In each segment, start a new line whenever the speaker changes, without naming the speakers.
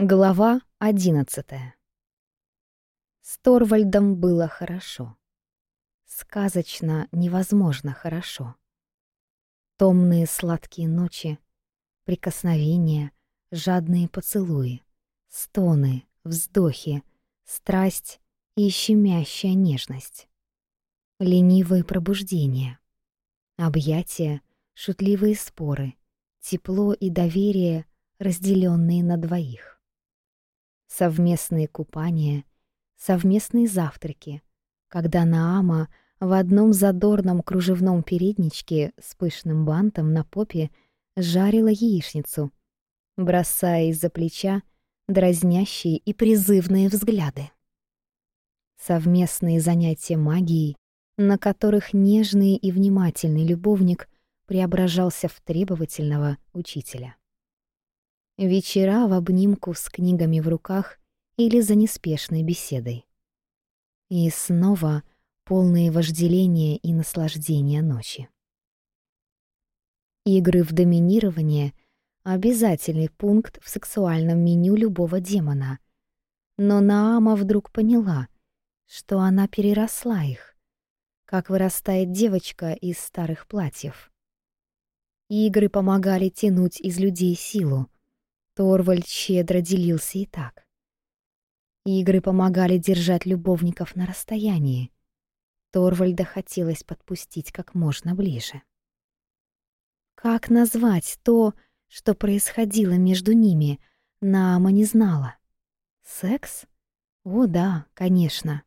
Глава одиннадцатая. С Торвальдом было хорошо. Сказочно невозможно хорошо. Томные сладкие ночи, прикосновения, жадные поцелуи, стоны, вздохи, страсть и щемящая нежность. Ленивые пробуждения, объятия, шутливые споры, тепло и доверие, разделенные на двоих совместные купания, совместные завтраки, когда Наама в одном задорном кружевном передничке с пышным бантом на попе жарила яичницу, бросая из-за плеча дразнящие и призывные взгляды. Совместные занятия магией, на которых нежный и внимательный любовник преображался в требовательного учителя. Вечера в обнимку с книгами в руках или за неспешной беседой. И снова полные вожделения и наслаждения ночи. Игры в доминирование — обязательный пункт в сексуальном меню любого демона. Но Наама вдруг поняла, что она переросла их, как вырастает девочка из старых платьев. Игры помогали тянуть из людей силу — Торвальд щедро делился и так. Игры помогали держать любовников на расстоянии. Торвальда хотелось подпустить как можно ближе. Как назвать то, что происходило между ними, Нама не знала. Секс? О да, конечно.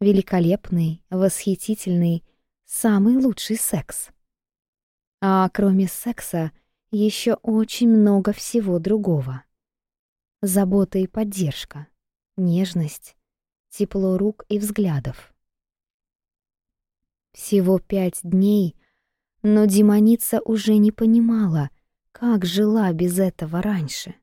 Великолепный, восхитительный, самый лучший секс. А кроме секса — еще очень много всего другого. Забота и поддержка, нежность, тепло рук и взглядов. Всего пять дней, но демоница уже не понимала, как жила без этого раньше.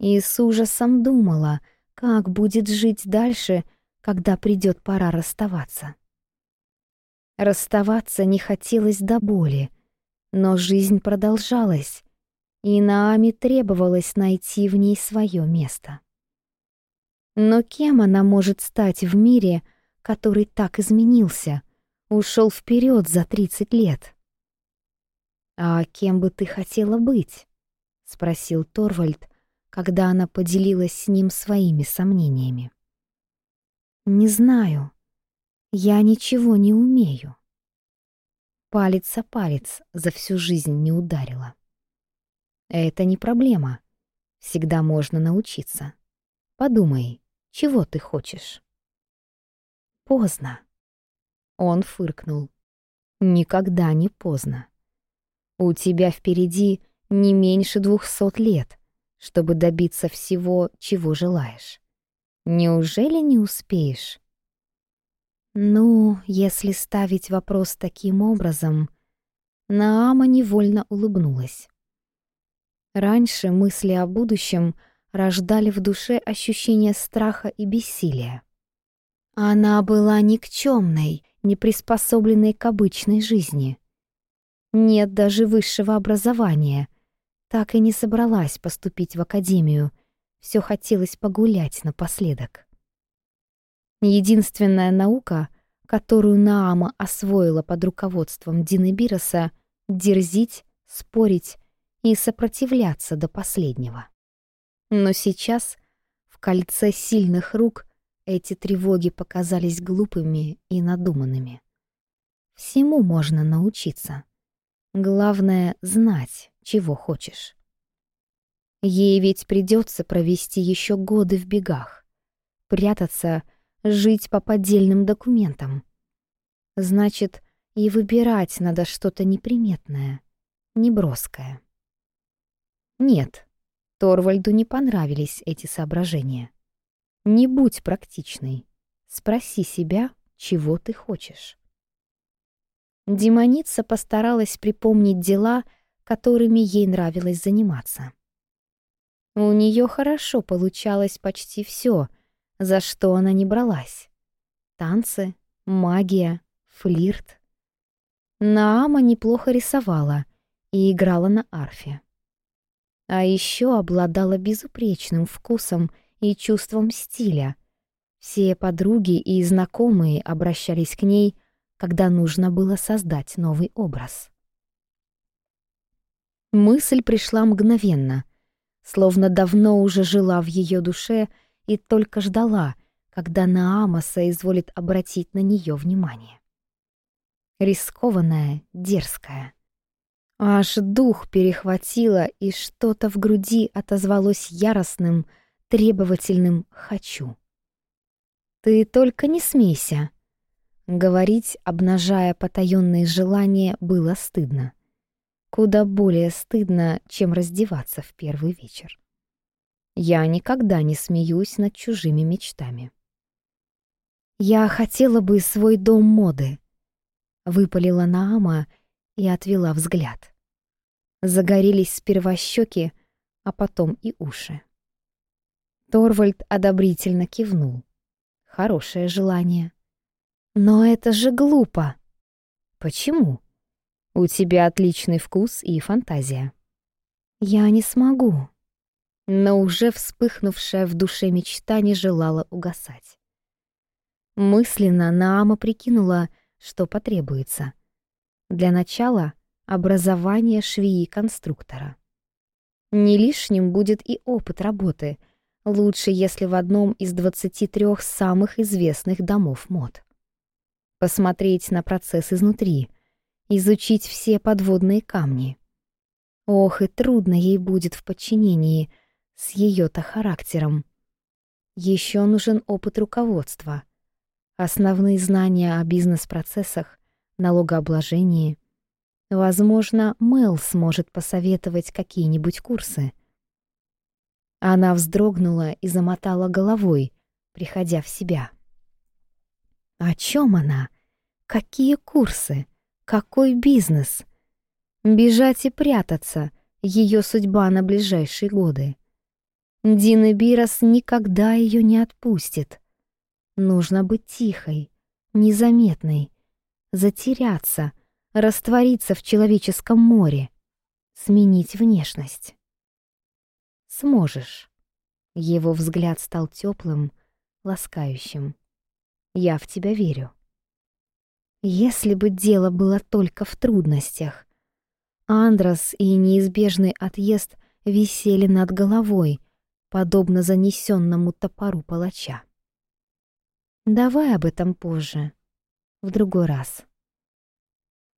И с ужасом думала, как будет жить дальше, когда придет пора расставаться. Расставаться не хотелось до боли — но жизнь продолжалась, и Нааме требовалось найти в ней свое место. Но кем она может стать в мире, который так изменился, ушел вперед за 30 лет? «А кем бы ты хотела быть?» — спросил Торвальд, когда она поделилась с ним своими сомнениями. «Не знаю. Я ничего не умею». Палец за палец за всю жизнь не ударила. Это не проблема. Всегда можно научиться. Подумай, чего ты хочешь? Поздно. Он фыркнул. Никогда не поздно. У тебя впереди не меньше двухсот лет, чтобы добиться всего, чего желаешь. Неужели не успеешь? Ну, если ставить вопрос таким образом, Наама невольно улыбнулась. Раньше мысли о будущем рождали в душе ощущение страха и бессилия. Она была никчемной, не приспособленной к обычной жизни. Нет даже высшего образования. Так и не собралась поступить в академию. Все хотелось погулять напоследок не Единственная наука, которую Наама освоила под руководством Дины Бироса — дерзить, спорить и сопротивляться до последнего. Но сейчас, в кольце сильных рук, эти тревоги показались глупыми и надуманными. Всему можно научиться. Главное — знать, чего хочешь. Ей ведь придется провести еще годы в бегах, прятаться — жить по поддельным документам. Значит, и выбирать надо что-то неприметное, неброское. Нет, Торвальду не понравились эти соображения. Не будь практичной. Спроси себя, чего ты хочешь. Демоница постаралась припомнить дела, которыми ей нравилось заниматься. У нее хорошо получалось почти все — за что она не бралась. Танцы, магия, флирт. Наама неплохо рисовала и играла на арфе. А еще обладала безупречным вкусом и чувством стиля. Все подруги и знакомые обращались к ней, когда нужно было создать новый образ. Мысль пришла мгновенно, словно давно уже жила в ее душе — и только ждала, когда Наамаса изволит обратить на нее внимание. Рискованная, дерзкая. Аж дух перехватило, и что-то в груди отозвалось яростным, требовательным «хочу». «Ты только не смейся!» Говорить, обнажая потаённые желания, было стыдно. Куда более стыдно, чем раздеваться в первый вечер. Я никогда не смеюсь над чужими мечтами. «Я хотела бы свой дом моды», — выпалила Наама и отвела взгляд. Загорелись сперва щеки, а потом и уши. Торвальд одобрительно кивнул. Хорошее желание. «Но это же глупо!» «Почему?» «У тебя отличный вкус и фантазия». «Я не смогу», но уже вспыхнувшая в душе мечта не желала угасать. Мысленно Наама прикинула, что потребуется. Для начала — образование швеи-конструктора. Не лишним будет и опыт работы, лучше, если в одном из 23 самых известных домов мод. Посмотреть на процесс изнутри, изучить все подводные камни. Ох, и трудно ей будет в подчинении — с ее-то характером. Еще нужен опыт руководства, основные знания о бизнес-процессах, налогообложении. Возможно, Мэл сможет посоветовать какие-нибудь курсы. Она вздрогнула и замотала головой, приходя в себя. О чем она? Какие курсы? Какой бизнес? Бежать и прятаться — ее судьба на ближайшие годы. Дина Бирос никогда ее не отпустит. Нужно быть тихой, незаметной, затеряться, раствориться в человеческом море, сменить внешность. Сможешь. Его взгляд стал теплым, ласкающим. Я в тебя верю. Если бы дело было только в трудностях. Андрос и неизбежный отъезд висели над головой, подобно занесенному топору палача. «Давай об этом позже, в другой раз».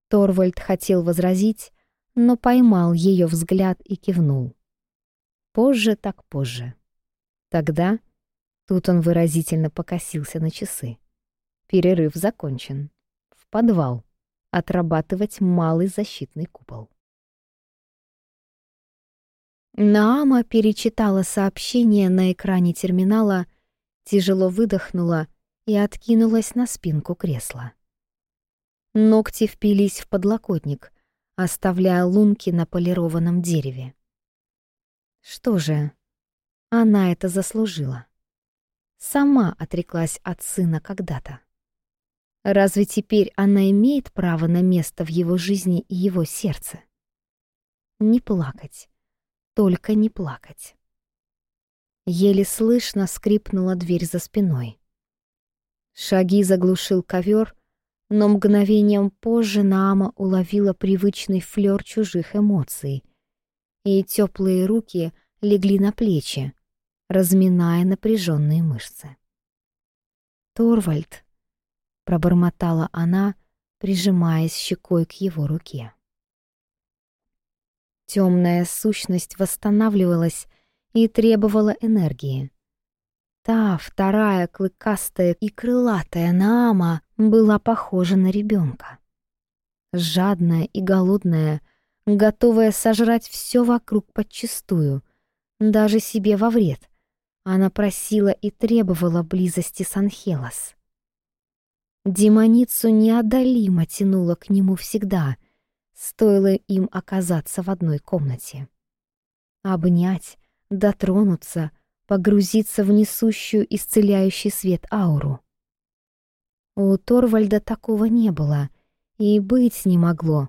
Торвальд хотел возразить, но поймал ее взгляд и кивнул. «Позже так позже». Тогда тут он выразительно покосился на часы. Перерыв закончен. В подвал. Отрабатывать малый защитный купол. Наама перечитала сообщение на экране терминала, тяжело выдохнула и откинулась на спинку кресла. Ногти впились в подлокотник, оставляя лунки на полированном дереве. Что же, она это заслужила. Сама отреклась от сына когда-то. Разве теперь она имеет право на место в его жизни и его сердце? Не плакать только не плакать. Еле слышно скрипнула дверь за спиной. Шаги заглушил ковер, но мгновением позже Нама уловила привычный флер чужих эмоций, и теплые руки легли на плечи, разминая напряженные мышцы. «Торвальд!» — пробормотала она, прижимаясь щекой к его руке. Темная сущность восстанавливалась и требовала энергии. Та вторая клыкастая и крылатая Наама была похожа на ребенка. Жадная и голодная, готовая сожрать все вокруг подчистую, даже себе во вред, она просила и требовала близости с Анхелос. Демоницу неодолимо тянуло к нему всегда, стоило им оказаться в одной комнате. Обнять, дотронуться, погрузиться в несущую исцеляющий свет ауру. У Торвальда такого не было и быть не могло,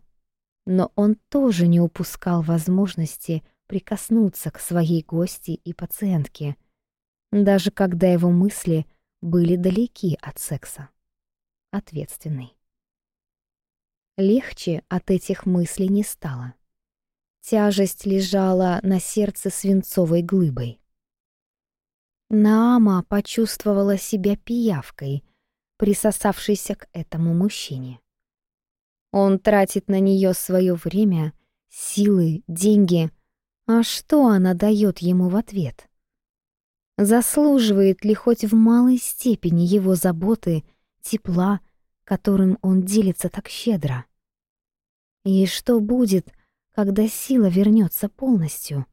но он тоже не упускал возможности прикоснуться к своей гости и пациентке, даже когда его мысли были далеки от секса. Ответственный. Легче от этих мыслей не стало. Тяжесть лежала на сердце свинцовой глыбой. Наама почувствовала себя пиявкой, присосавшейся к этому мужчине. Он тратит на нее свое время, силы, деньги. А что она дает ему в ответ? Заслуживает ли хоть в малой степени его заботы, тепла, которым он делится так щедро. И что будет, когда сила вернется полностью?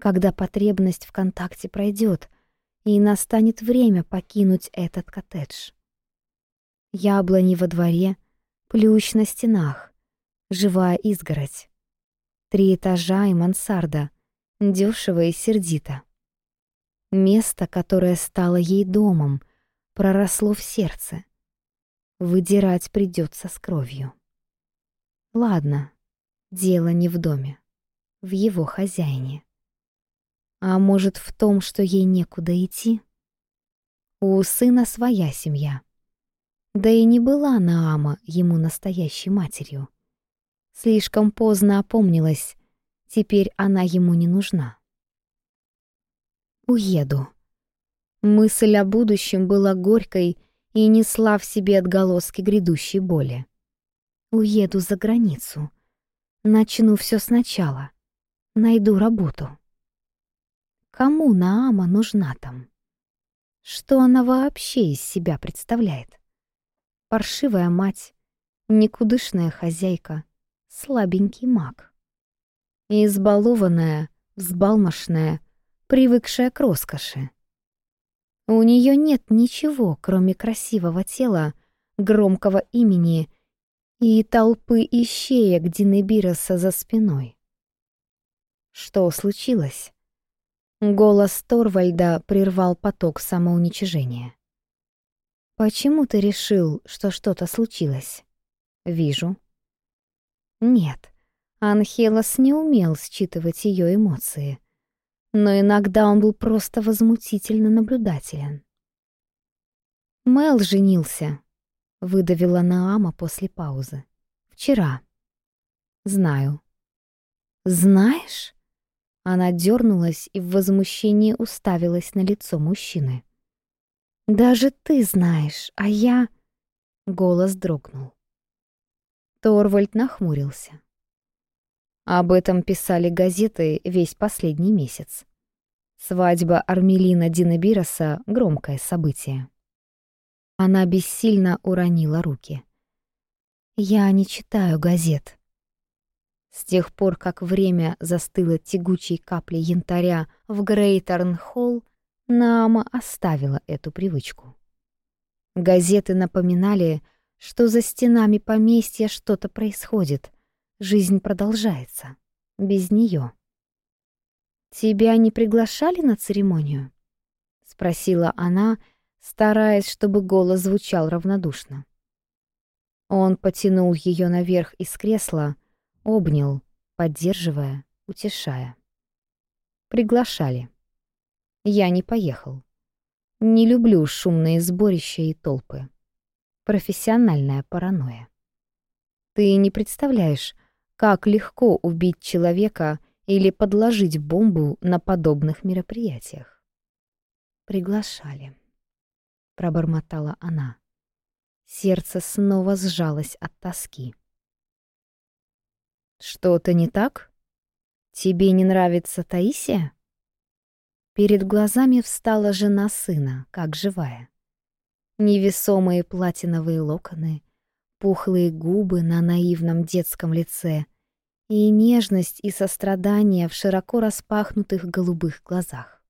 Когда потребность в контакте пройдет, и настанет время покинуть этот коттедж. Яблони во дворе, плющ на стенах, живая изгородь. Три этажа и мансарда, дешево и сердито. Место, которое стало ей домом, проросло в сердце. Выдирать придется с кровью. Ладно, дело не в доме, в его хозяине. А может, в том, что ей некуда идти? У сына своя семья. Да и не была Наама ему настоящей матерью. Слишком поздно опомнилась, теперь она ему не нужна. Уеду. Мысль о будущем была горькой и несла в себе отголоски грядущей боли. Уеду за границу. Начну все сначала. Найду работу. Кому Наама нужна там? Что она вообще из себя представляет? Паршивая мать, никудышная хозяйка, слабенький маг. Избалованная, взбалмошная, привыкшая к роскоши. У нее нет ничего, кроме красивого тела, громкого имени и толпы ищеек Динебираса за спиной. Что случилось? Голос Торвальда прервал поток самоуничижения. «Почему ты решил, что что-то случилось?» «Вижу». «Нет, Анхелос не умел считывать ее эмоции но иногда он был просто возмутительно наблюдателен. «Мэл женился», — выдавила Наама после паузы. «Вчера». «Знаю». «Знаешь?» Она дернулась и в возмущении уставилась на лицо мужчины. «Даже ты знаешь, а я...» Голос дрогнул. Торвальд нахмурился. Об этом писали газеты весь последний месяц. Свадьба Армелина Динабироса — громкое событие. Она бессильно уронила руки. «Я не читаю газет». С тех пор, как время застыло тягучей каплей янтаря в Грейтерн-Холл, Наама оставила эту привычку. Газеты напоминали, что за стенами поместья что-то происходит — Жизнь продолжается. Без нее. «Тебя не приглашали на церемонию?» — спросила она, стараясь, чтобы голос звучал равнодушно. Он потянул ее наверх из кресла, обнял, поддерживая, утешая. «Приглашали. Я не поехал. Не люблю шумные сборища и толпы. Профессиональная паранойя. Ты не представляешь, как легко убить человека или подложить бомбу на подобных мероприятиях. «Приглашали», — пробормотала она. Сердце снова сжалось от тоски. «Что-то не так? Тебе не нравится Таисия?» Перед глазами встала жена сына, как живая. Невесомые платиновые локоны — пухлые губы на наивном детском лице и нежность и сострадание в широко распахнутых голубых глазах.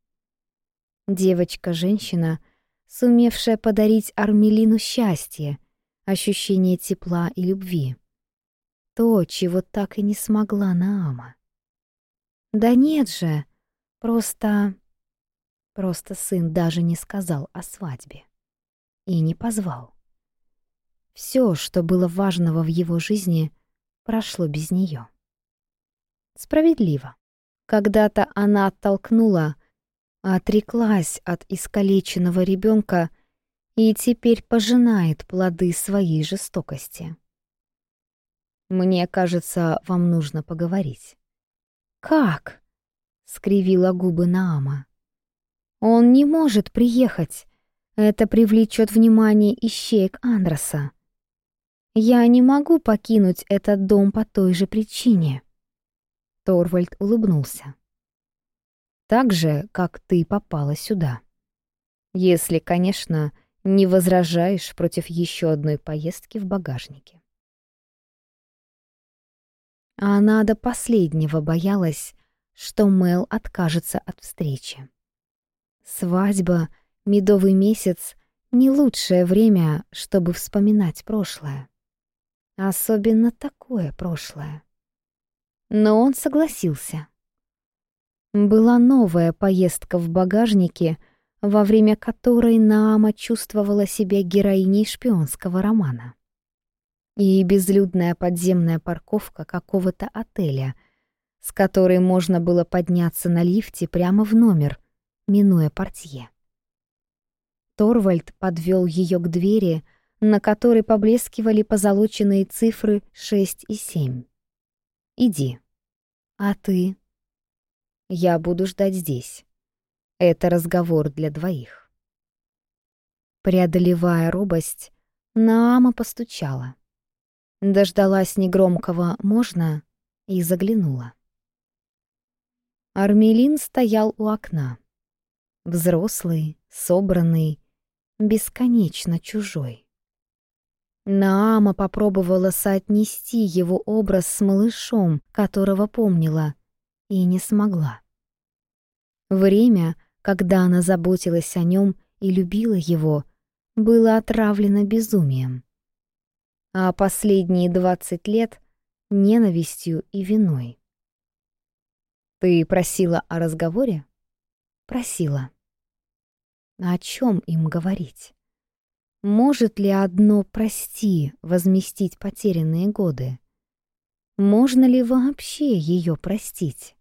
Девочка-женщина, сумевшая подарить Армелину счастье, ощущение тепла и любви. То, чего так и не смогла Наама. Да нет же, просто... Просто сын даже не сказал о свадьбе. И не позвал. Все, что было важного в его жизни, прошло без нее. Справедливо. Когда-то она оттолкнула, отреклась от искалеченного ребенка и теперь пожинает плоды своей жестокости. Мне кажется, вам нужно поговорить. Как? скривила губы Наама. Он не может приехать. Это привлечет внимание ищеек Андроса. «Я не могу покинуть этот дом по той же причине». Торвальд улыбнулся. «Так же, как ты попала сюда. Если, конечно, не возражаешь против еще одной поездки в багажнике». А Она до последнего боялась, что Мел откажется от встречи. Свадьба, медовый месяц — не лучшее время, чтобы вспоминать прошлое. Особенно такое прошлое. Но он согласился. Была новая поездка в багажнике, во время которой Наама чувствовала себя героиней шпионского романа. И безлюдная подземная парковка какого-то отеля, с которой можно было подняться на лифте прямо в номер, минуя портье. Торвальд подвел ее к двери, на которой поблескивали позолоченные цифры 6 и 7. «Иди. А ты?» «Я буду ждать здесь. Это разговор для двоих». Преодолевая робость, Наама постучала. Дождалась негромкого «можно» и заглянула. Армелин стоял у окна. Взрослый, собранный, бесконечно чужой. Наама попробовала соотнести его образ с малышом, которого помнила, и не смогла. Время, когда она заботилась о нем и любила его, было отравлено безумием. А последние двадцать лет — ненавистью и виной. «Ты просила о разговоре?» «Просила». «О чем им говорить?» Может ли одно прости возместить потерянные годы? Можно ли вообще ее простить?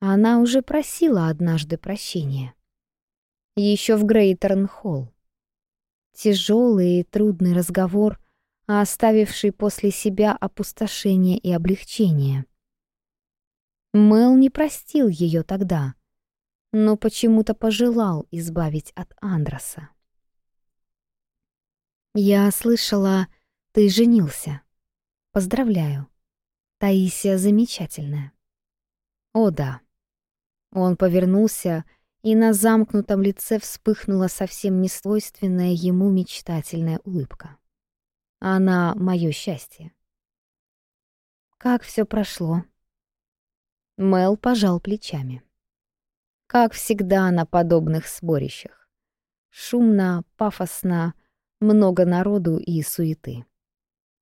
Она уже просила однажды прощения. Еще в Грейтерн-Холл. Тяжелый и трудный разговор, оставивший после себя опустошение и облегчение. Мэл не простил ее тогда, но почему-то пожелал избавить от Андроса. Я слышала, ты женился. Поздравляю. Таисия замечательная. О да. Он повернулся, и на замкнутом лице вспыхнула совсем несвойственная ему мечтательная улыбка. Она мое счастье. Как все прошло? Мел пожал плечами. Как всегда на подобных сборищах. Шумно, пафосно, много народу и суеты.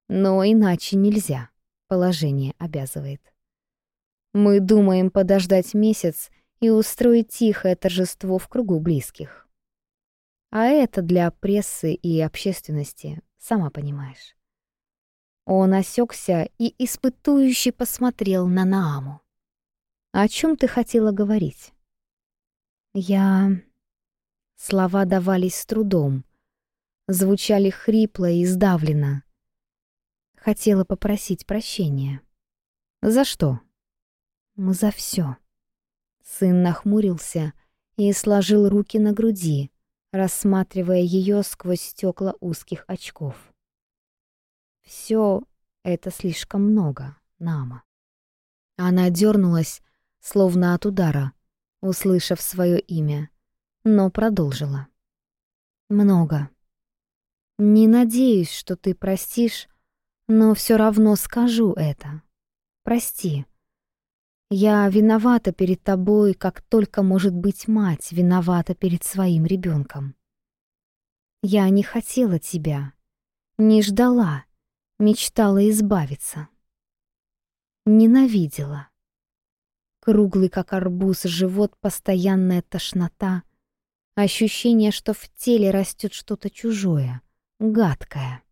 Но иначе нельзя, положение обязывает. Мы думаем подождать месяц и устроить тихое торжество в кругу близких. А это для прессы и общественности, сама понимаешь. Он осекся и испытующе посмотрел на Нааму. «О чем ты хотела говорить?» «Я...» Слова давались с трудом, звучали хрипло и сдавленно. Хотела попросить прощения. «За что?» ну, «За все. Сын нахмурился и сложил руки на груди, рассматривая ее сквозь стекла узких очков. Все это слишком много, Нама. Она дернулась, словно от удара, услышав свое имя, но продолжила. Много. Не надеюсь, что ты простишь, но все равно скажу это. Прости. Я виновата перед тобой, как только может быть мать виновата перед своим ребенком. Я не хотела тебя, не ждала, мечтала избавиться. Ненавидела. Круглый, как арбуз, живот, постоянная тошнота, ощущение, что в теле растет что-то чужое — гадкая.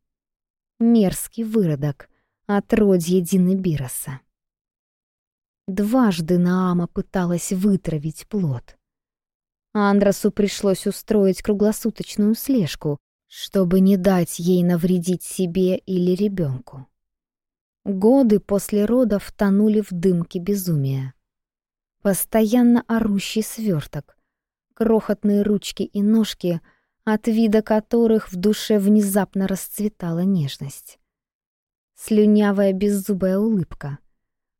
Мерзкий выродок, отродье Дины Бироса. Дважды Наама пыталась вытравить плод. Андросу пришлось устроить круглосуточную слежку, чтобы не дать ей навредить себе или ребенку. Годы после родов тонули в дымке безумия. Постоянно орущий сверток, крохотные ручки и ножки — от вида которых в душе внезапно расцветала нежность. Слюнявая беззубая улыбка.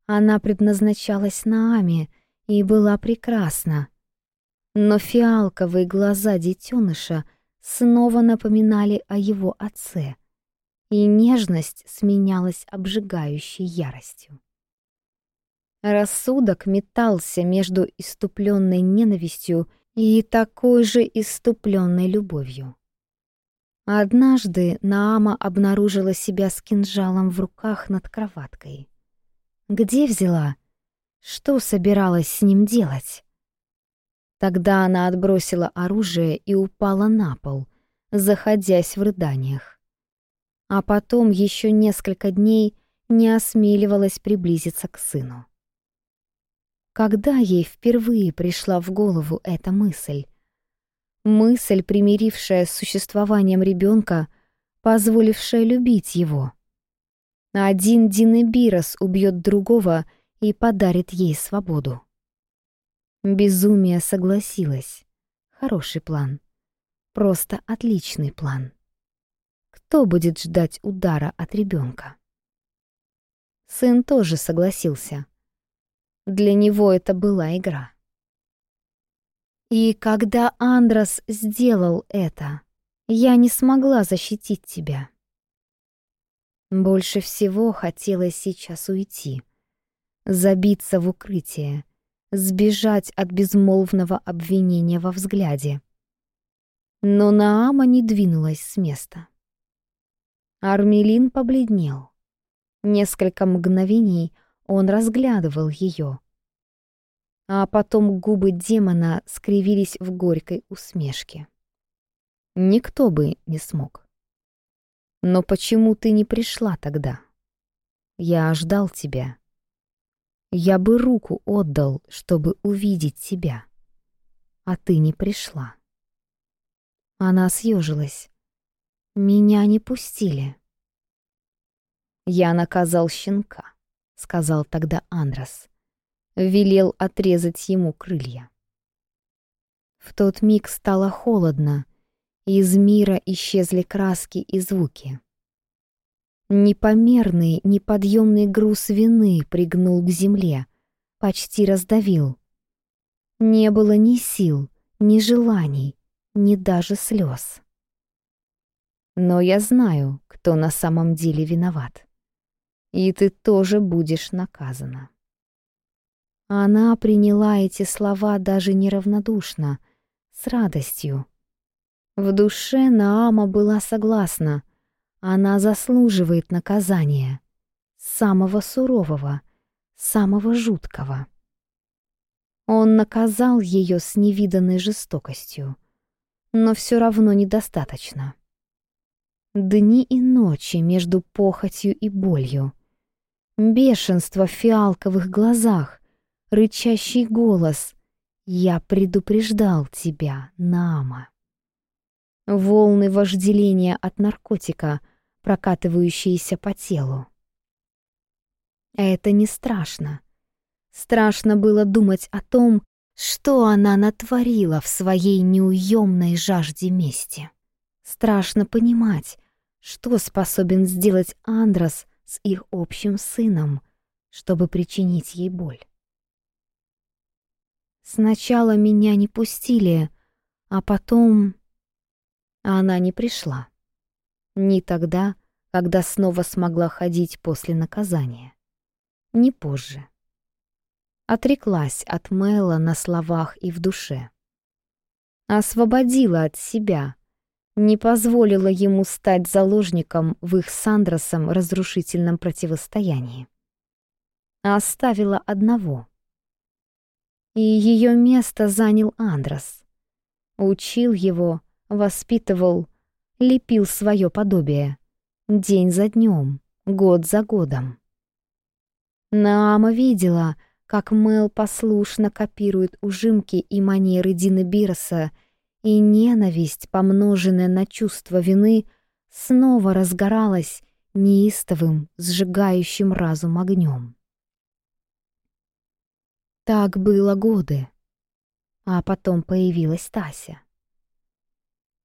Она предназначалась Нааме и была прекрасна. Но фиалковые глаза детеныша снова напоминали о его отце, и нежность сменялась обжигающей яростью. Рассудок метался между иступленной ненавистью и такой же иступленной любовью. Однажды Наама обнаружила себя с кинжалом в руках над кроваткой. Где взяла? Что собиралась с ним делать? Тогда она отбросила оружие и упала на пол, заходясь в рыданиях. А потом еще несколько дней не осмеливалась приблизиться к сыну когда ей впервые пришла в голову эта мысль. Мысль, примирившая с существованием ребенка, позволившая любить его. Один Динебирос убьет другого и подарит ей свободу. Безумие согласилась. Хороший план. Просто отличный план. Кто будет ждать удара от ребенка? Сын тоже согласился. Для него это была игра. И когда Андрос сделал это, я не смогла защитить тебя. Больше всего хотелось сейчас уйти, забиться в укрытие, сбежать от безмолвного обвинения во взгляде. Но Наама не двинулась с места. Армелин побледнел. Несколько мгновений — он разглядывал ее. А потом губы демона скривились в горькой усмешке. Никто бы не смог. Но почему ты не пришла тогда? Я ждал тебя. Я бы руку отдал, чтобы увидеть тебя. А ты не пришла. Она съежилась. Меня не пустили. Я наказал щенка. — сказал тогда Андрос. Велел отрезать ему крылья. В тот миг стало холодно, и из мира исчезли краски и звуки. Непомерный, неподъемный груз вины пригнул к земле, почти раздавил. Не было ни сил, ни желаний, ни даже слез. Но я знаю, кто на самом деле виноват и ты тоже будешь наказана». Она приняла эти слова даже неравнодушно, с радостью. В душе Наама была согласна. Она заслуживает наказания. Самого сурового, самого жуткого. Он наказал ее с невиданной жестокостью. Но все равно недостаточно. Дни и ночи между похотью и болью бешенство в фиалковых глазах, рычащий голос «Я предупреждал тебя, Нама». Волны вожделения от наркотика, прокатывающиеся по телу. Это не страшно. Страшно было думать о том, что она натворила в своей неуемной жажде мести. Страшно понимать, что способен сделать Андрос с их общим сыном, чтобы причинить ей боль. Сначала меня не пустили, а потом... Она не пришла. Ни тогда, когда снова смогла ходить после наказания. Ни позже. Отреклась от Мэла на словах и в душе. Освободила от себя — не позволила ему стать заложником в их с Андросом разрушительном противостоянии. А оставила одного. И ее место занял Андрос. Учил его, воспитывал, лепил свое подобие. День за днем, год за годом. Наама видела, как Мэл послушно копирует ужимки и манеры Дины Бироса — и ненависть, помноженная на чувство вины, снова разгоралась неистовым, сжигающим разум огнем. Так было годы, а потом появилась Тася.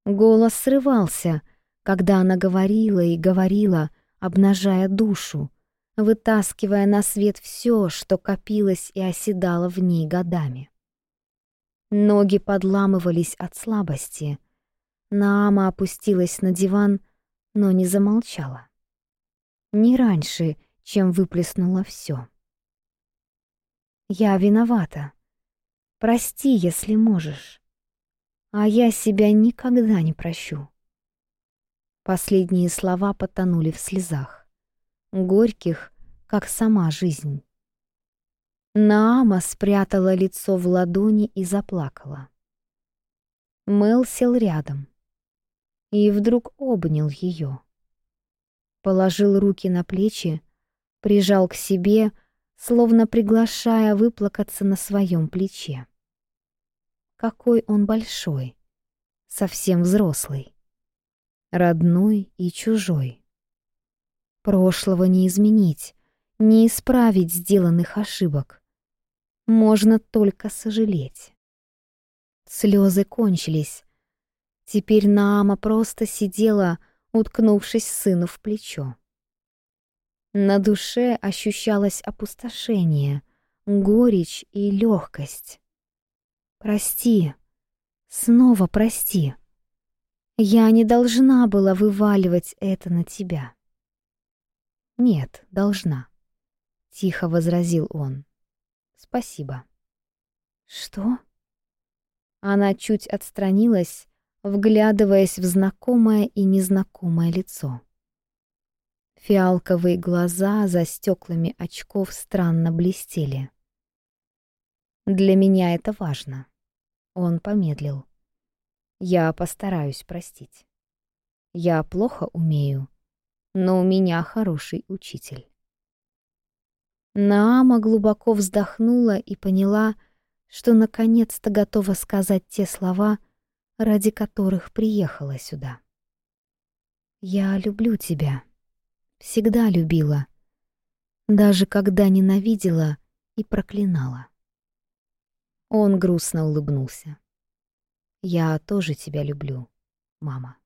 Голос срывался, когда она говорила и говорила, обнажая душу, вытаскивая на свет все, что копилось и оседало в ней годами. Ноги подламывались от слабости. Наама опустилась на диван, но не замолчала. Не раньше, чем выплеснула все. «Я виновата. Прости, если можешь. А я себя никогда не прощу». Последние слова потонули в слезах, горьких, как сама жизнь. Наама спрятала лицо в ладони и заплакала. Мэл сел рядом и вдруг обнял ее. Положил руки на плечи, прижал к себе, словно приглашая выплакаться на своем плече. Какой он большой, совсем взрослый, родной и чужой. Прошлого не изменить, не исправить сделанных ошибок можно только сожалеть. Слезы кончились. Теперь Наама просто сидела, уткнувшись сыну в плечо. На душе ощущалось опустошение, горечь и легкость. «Прости, снова прости. Я не должна была вываливать это на тебя». «Нет, должна», — тихо возразил он. Спасибо. Что? Она чуть отстранилась, вглядываясь в знакомое и незнакомое лицо. Фиалковые глаза за стеклами очков странно блестели. «Для меня это важно», — он помедлил. «Я постараюсь простить. Я плохо умею, но у меня хороший учитель». Наама глубоко вздохнула и поняла, что наконец-то готова сказать те слова, ради которых приехала сюда. «Я люблю тебя. Всегда любила. Даже когда ненавидела и проклинала». Он грустно улыбнулся. «Я тоже тебя люблю, мама».